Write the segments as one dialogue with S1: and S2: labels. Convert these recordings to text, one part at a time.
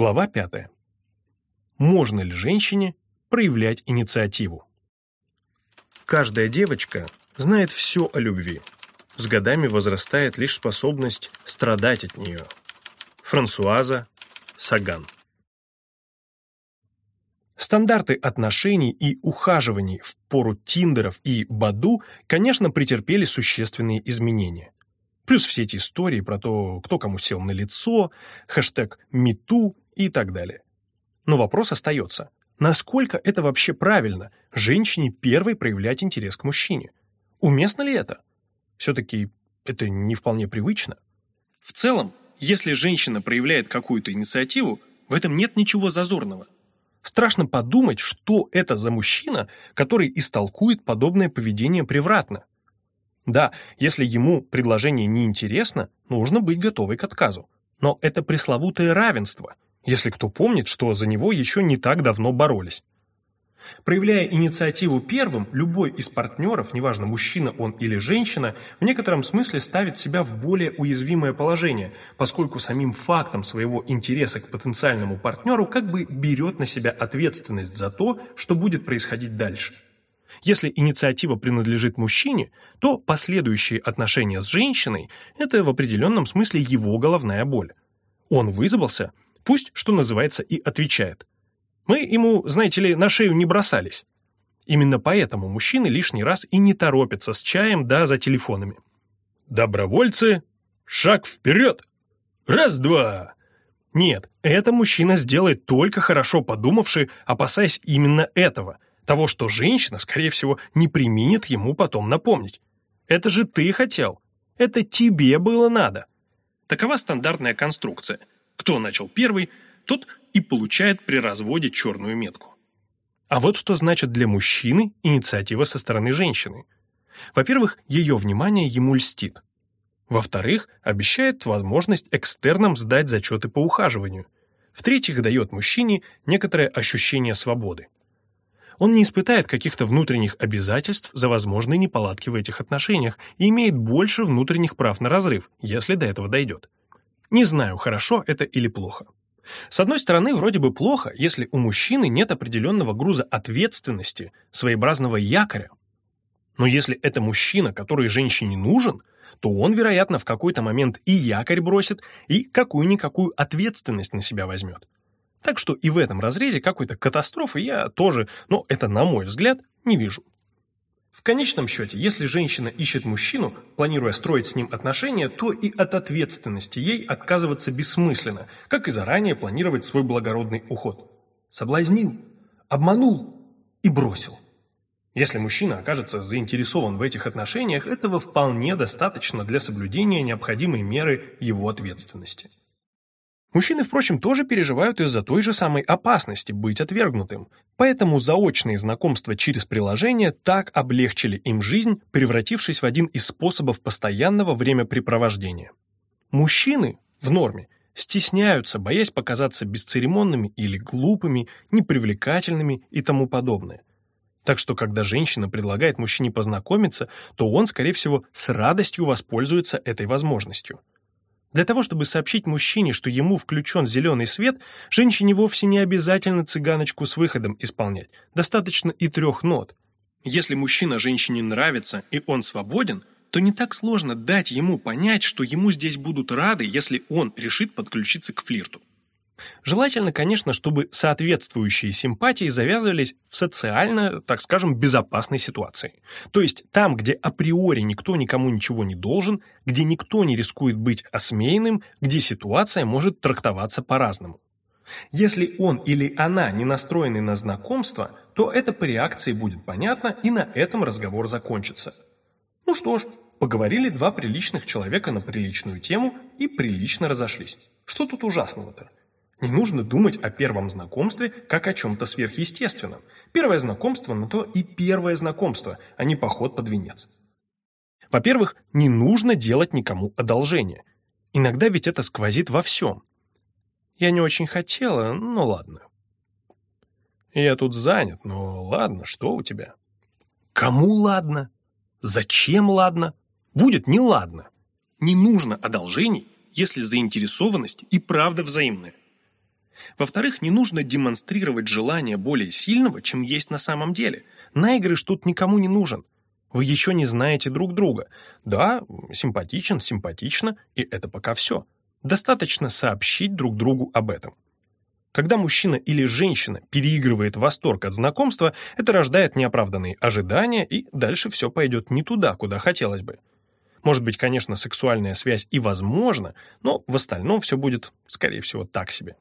S1: Глава 5. Можно ли женщине проявлять инициативу? Каждая девочка знает все о любви. С годами возрастает лишь способность страдать от нее. Франсуаза Саган Стандарты отношений и ухаживаний в пору Тиндеров и Баду, конечно, претерпели существенные изменения. Плюс все эти истории про то, кто кому сел на лицо, хэштег #MeToo и так далее. Но вопрос остается. Насколько это вообще правильно, женщине первой проявлять интерес к мужчине? Уместно ли это? Все-таки это не вполне привычно. В целом, если женщина проявляет какую-то инициативу, в этом нет ничего зазорного – Страшно подумать, что это за мужчина, который истолкует подобное поведение превратно. Да, если ему предложение неинтересно, нужно быть готовой к отказу. Но это пресловутое равенство, если кто помнит, что за него еще не так давно боролись. Проявляя инициативу первым, любой из партнеров, неважно, мужчина он или женщина, в некотором смысле ставит себя в более уязвимое положение, поскольку самим фактом своего интереса к потенциальному партнеру как бы берет на себя ответственность за то, что будет происходить дальше. Если инициатива принадлежит мужчине, то последующие отношения с женщиной – это в определенном смысле его головная боль. Он вызвался, пусть, что называется, и отвечает – мы ему, знаете ли, на шею не бросались. Именно поэтому мужчины лишний раз и не торопятся с чаем да за телефонами. Добровольцы, шаг вперед! Раз-два! Нет, это мужчина сделает только хорошо подумавший, опасаясь именно этого, того, что женщина, скорее всего, не применит ему потом напомнить. Это же ты хотел. Это тебе было надо. Такова стандартная конструкция. Кто начал первый, тот и получает при разводе черную метку. А вот что значит для мужчины инициатива со стороны женщины. Во-первых, ее внимание ему льстит. Во-вторых, обещает возможность экстерном сдать зачеты по ухаживанию. В-третьих, дает мужчине некоторое ощущение свободы. Он не испытает каких-то внутренних обязательств за возможные неполадки в этих отношениях и имеет больше внутренних прав на разрыв, если до этого дойдет. Не знаю, хорошо это или плохо. С одной стороны, вроде бы плохо, если у мужчины нет определенного груза ответственности, своеобразного якоря. Но если это мужчина, который женщине нужен, то он, вероятно, в какой-то момент и якорь бросит, и какую-никакую ответственность на себя возьмет. Так что и в этом разрезе какой-то катастрофы я тоже, но это на мой взгляд, не вижу. В конечном счете, если женщина ищет мужчину, планируя строить с ним отношения, то и от ответственности ей отказываться бессмысленно, как и заранее планировать свой благородный уход. Соблазнил, обманул и бросил. Если мужчина окажется заинтересован в этих отношениях, этого вполне достаточно для соблюдения необходимой меры его ответственности. Мужчины, впрочем, тоже переживают из-за той же самой опасности быть отвергнутым, поэтому заочные знакомства через приложение так облегчили им жизнь, превратившись в один из способов постоянного времяпрепровождения. Мужчины, в норме, стесняются, боясь показаться бесцеремонными или глупыми, непривлекательными и тому подобное. Так что, когда женщина предлагает мужчине познакомиться, то он, скорее всего, с радостью воспользуется этой возможностью – для того, чтобы сообщить мужчине, что ему включен зеленый свет, женщине вовсе не обязательно цыганочку с выходом исполнять, достаточно и трех нот. Если мужчина женщине нравится и он свободен, то не так сложно дать ему понять, что ему здесь будут рады, если он решит подключиться к флирту. Желательно, конечно, чтобы соответствующие симпатии завязывались в социально, так скажем, безопасной ситуации. То есть там, где априори никто никому ничего не должен, где никто не рискует быть осмеянным, где ситуация может трактоваться по-разному. Если он или она не настроены на знакомство, то это по реакции будет понятно, и на этом разговор закончится. Ну что ж, поговорили два приличных человека на приличную тему и прилично разошлись. Что тут ужасного-то? Не нужно думать о первом знакомстве как о чем-то сверхъестественном. Первое знакомство на то и первое знакомство, а не поход под венец. Во-первых, не нужно делать никому одолжение. Иногда ведь это сквозит во всем. Я не очень хотела, но ладно. Я тут занят, но ладно, что у тебя? Кому ладно? Зачем ладно? Будет не ладно. Не нужно одолжений, если заинтересованность и правда взаимная. Во-вторых, не нужно демонстрировать желание более сильного, чем есть на самом деле. Наигрыш тут никому не нужен. Вы еще не знаете друг друга. Да, симпатичен, симпатично, и это пока все. Достаточно сообщить друг другу об этом. Когда мужчина или женщина переигрывает восторг от знакомства, это рождает неоправданные ожидания, и дальше все пойдет не туда, куда хотелось бы. Может быть, конечно, сексуальная связь и возможна, но в остальном все будет, скорее всего, так себе.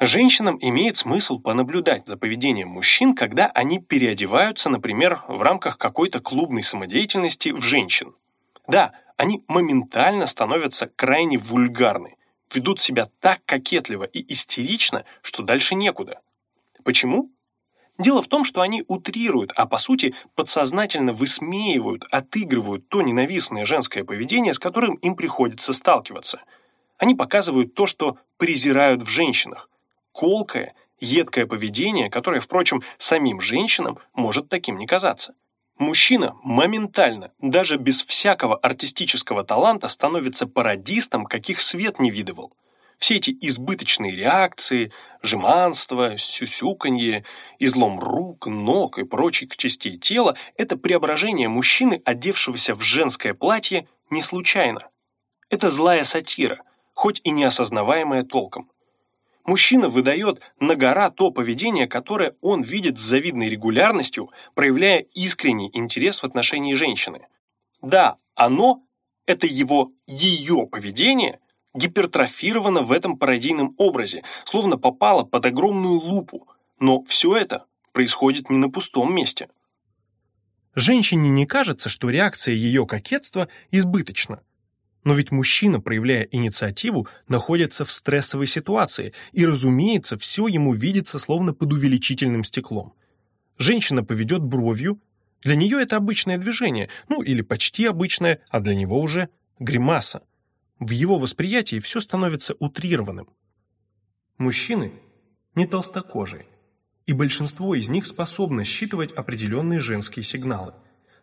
S1: Женщинам имеет смысл понаблюдать за поведением мужчин, когда они переодеваются, например, в рамках какой-то клубной самодеятельности в женщин. Да, они моментально становятся крайне вульгарны, ведут себя так кокетливо и истерично, что дальше некуда. Почему? Дело в том, что они утрируют, а по сути подсознательно высмеивают, отыгрывают то ненавистное женское поведение, с которым им приходится сталкиваться. Они показывают то, что презирают в женщинах. Колкое, едкое поведение, которое, впрочем, самим женщинам может таким не казаться. Мужчина моментально, даже без всякого артистического таланта, становится пародистом, каких свет не видывал. Все эти избыточные реакции, жеманство, сюсюканье, излом рук, ног и прочих частей тела – это преображение мужчины, одевшегося в женское платье, не случайно. Это злая сатира, хоть и неосознаваемая толком. Мужчина выдает на гора то поведение, которое он видит с завидной регулярностью, проявляя искренний интерес в отношении женщины. Да, оно, это его, ее поведение, гипертрофировано в этом пародийном образе, словно попало под огромную лупу, но все это происходит не на пустом месте. Женщине не кажется, что реакция ее кокетства избыточна. Но ведь мужчина, проявляя инициативу, находится в стрессовой ситуации, и, разумеется, все ему видится словно под увеличительным стеклом. Женщина поведет бровью, для нее это обычное движение, ну или почти обычное, а для него уже гримаса. В его восприятии все становится утрированным. Мужчины не толстокожие, и большинство из них способны считывать определенные женские сигналы.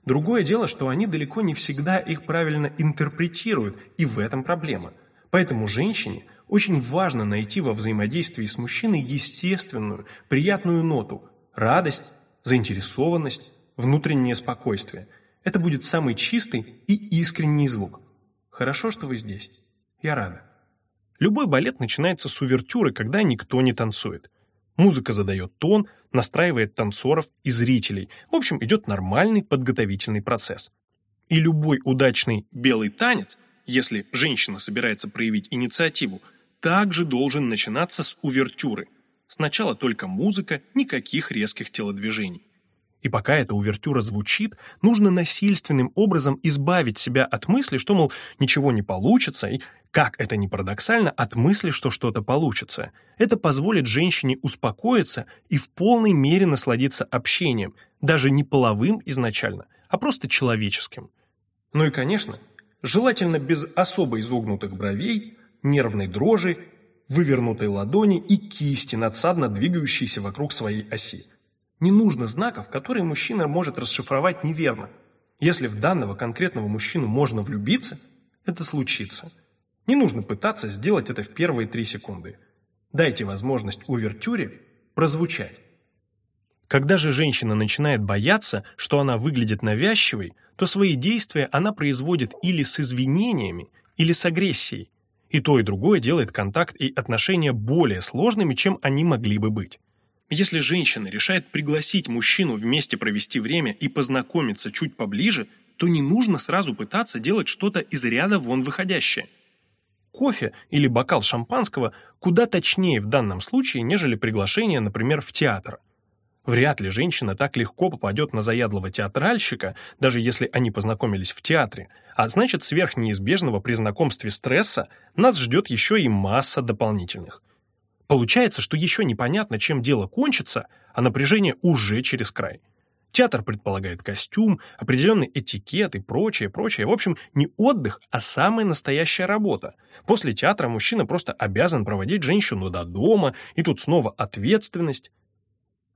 S1: Другое дело, что они далеко не всегда их правильно интерпретируют, и в этом проблема. Поэтому женщине очень важно найти во взаимодействии с мужчиной естественную, приятную ноту – радость, заинтересованность, внутреннее спокойствие. Это будет самый чистый и искренний звук. Хорошо, что вы здесь. Я рада. Любой балет начинается с увертюры, когда никто не танцует. Музыка задает тон, настраивает танцоров и зрителей. В общем, идет нормальный подготовительный процесс. И любой удачный белый танец, если женщина собирается проявить инициативу, также должен начинаться с увертюры. Сначала только музыка, никаких резких телодвижений. И пока эта увертюра звучит, нужно насильственным образом избавить себя от мысли, что, мол, ничего не получится, и, как это ни парадоксально, от мысли, что что-то получится. Это позволит женщине успокоиться и в полной мере насладиться общением, даже не половым изначально, а просто человеческим. Ну и, конечно, желательно без особо изогнутых бровей, нервной дрожи, вывернутой ладони и кисти, надсадно двигающейся вокруг своей оси. Не нужно знаков, которые мужчина может расшифровать неверно. Если в данного конкретного мужчину можно влюбиться, это случится. Не нужно пытаться сделать это в первые три секунды. Дайте возможность увертюре прозвучать. Когда же женщина начинает бояться, что она выглядит навязчивой, то свои действия она производит или с извинениями, или с агрессией. И то, и другое делает контакт и отношения более сложными, чем они могли бы быть. Если женщина решает пригласить мужчину вместе провести время и познакомиться чуть поближе, то не нужно сразу пытаться делать что-то из ряда вон выходящее. Кофе или бокал шампанского куда точнее в данном случае, нежели приглашение, например, в театр. Вряд ли женщина так легко попадет на заядлого театральщика, даже если они познакомились в театре, а значит, сверх неизбежного при знакомстве стресса нас ждет еще и масса дополнительных. Получается, что еще непонятно, чем дело кончится, а напряжение уже через край. Театр предполагает костюм, определенный этикет и прочее, прочее. В общем, не отдых, а самая настоящая работа. После театра мужчина просто обязан проводить женщину до дома, и тут снова ответственность.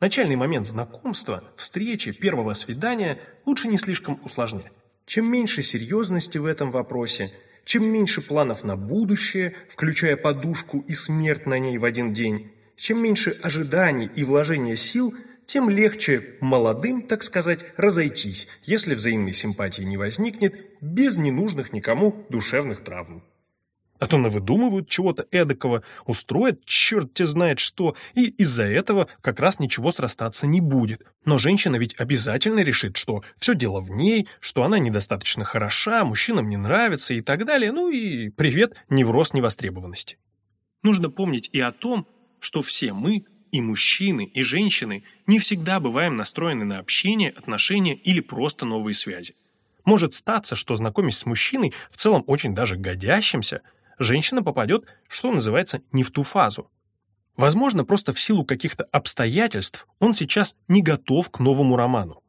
S1: Начальный момент знакомства, встречи, первого свидания лучше не слишком усложнять. Чем меньше серьезности в этом вопросе, чем меньше планов на будущее, включая подушку и смерть на ней в один день, чем меньше ожиданий и вложения сил, тем легче молодым, так сказать, разойтись, если взаимной симпатии не возникнет, без ненужных никому душевных травм. А то навыдумывают чего-то эдакого, устроят черт те знает что, и из-за этого как раз ничего срастаться не будет. Но женщина ведь обязательно решит, что все дело в ней, что она недостаточно хороша, мужчинам не нравится и так далее, ну и привет, невроз невостребованности. Нужно помнить и о том, что все мы, и мужчины, и женщины, не всегда бываем настроены на общение, отношения или просто новые связи. Может статься, что знакомясь с мужчиной, в целом очень даже годящимся – женщина попадет, что называется, не в ту фазу. Возможно, просто в силу каких-то обстоятельств он сейчас не готов к новому роману.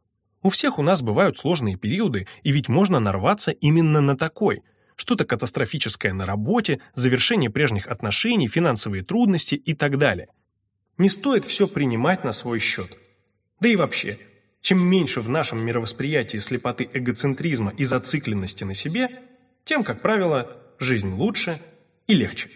S1: У всех у нас бывают сложные периоды, и ведь можно нарваться именно на такой. Что-то катастрофическое на работе, завершение прежних отношений, финансовые трудности и так далее. Не стоит все принимать на свой счет. Да и вообще, чем меньше в нашем мировосприятии слепоты эгоцентризма и зацикленности на себе, тем, как правило, жизнь лучше и легче.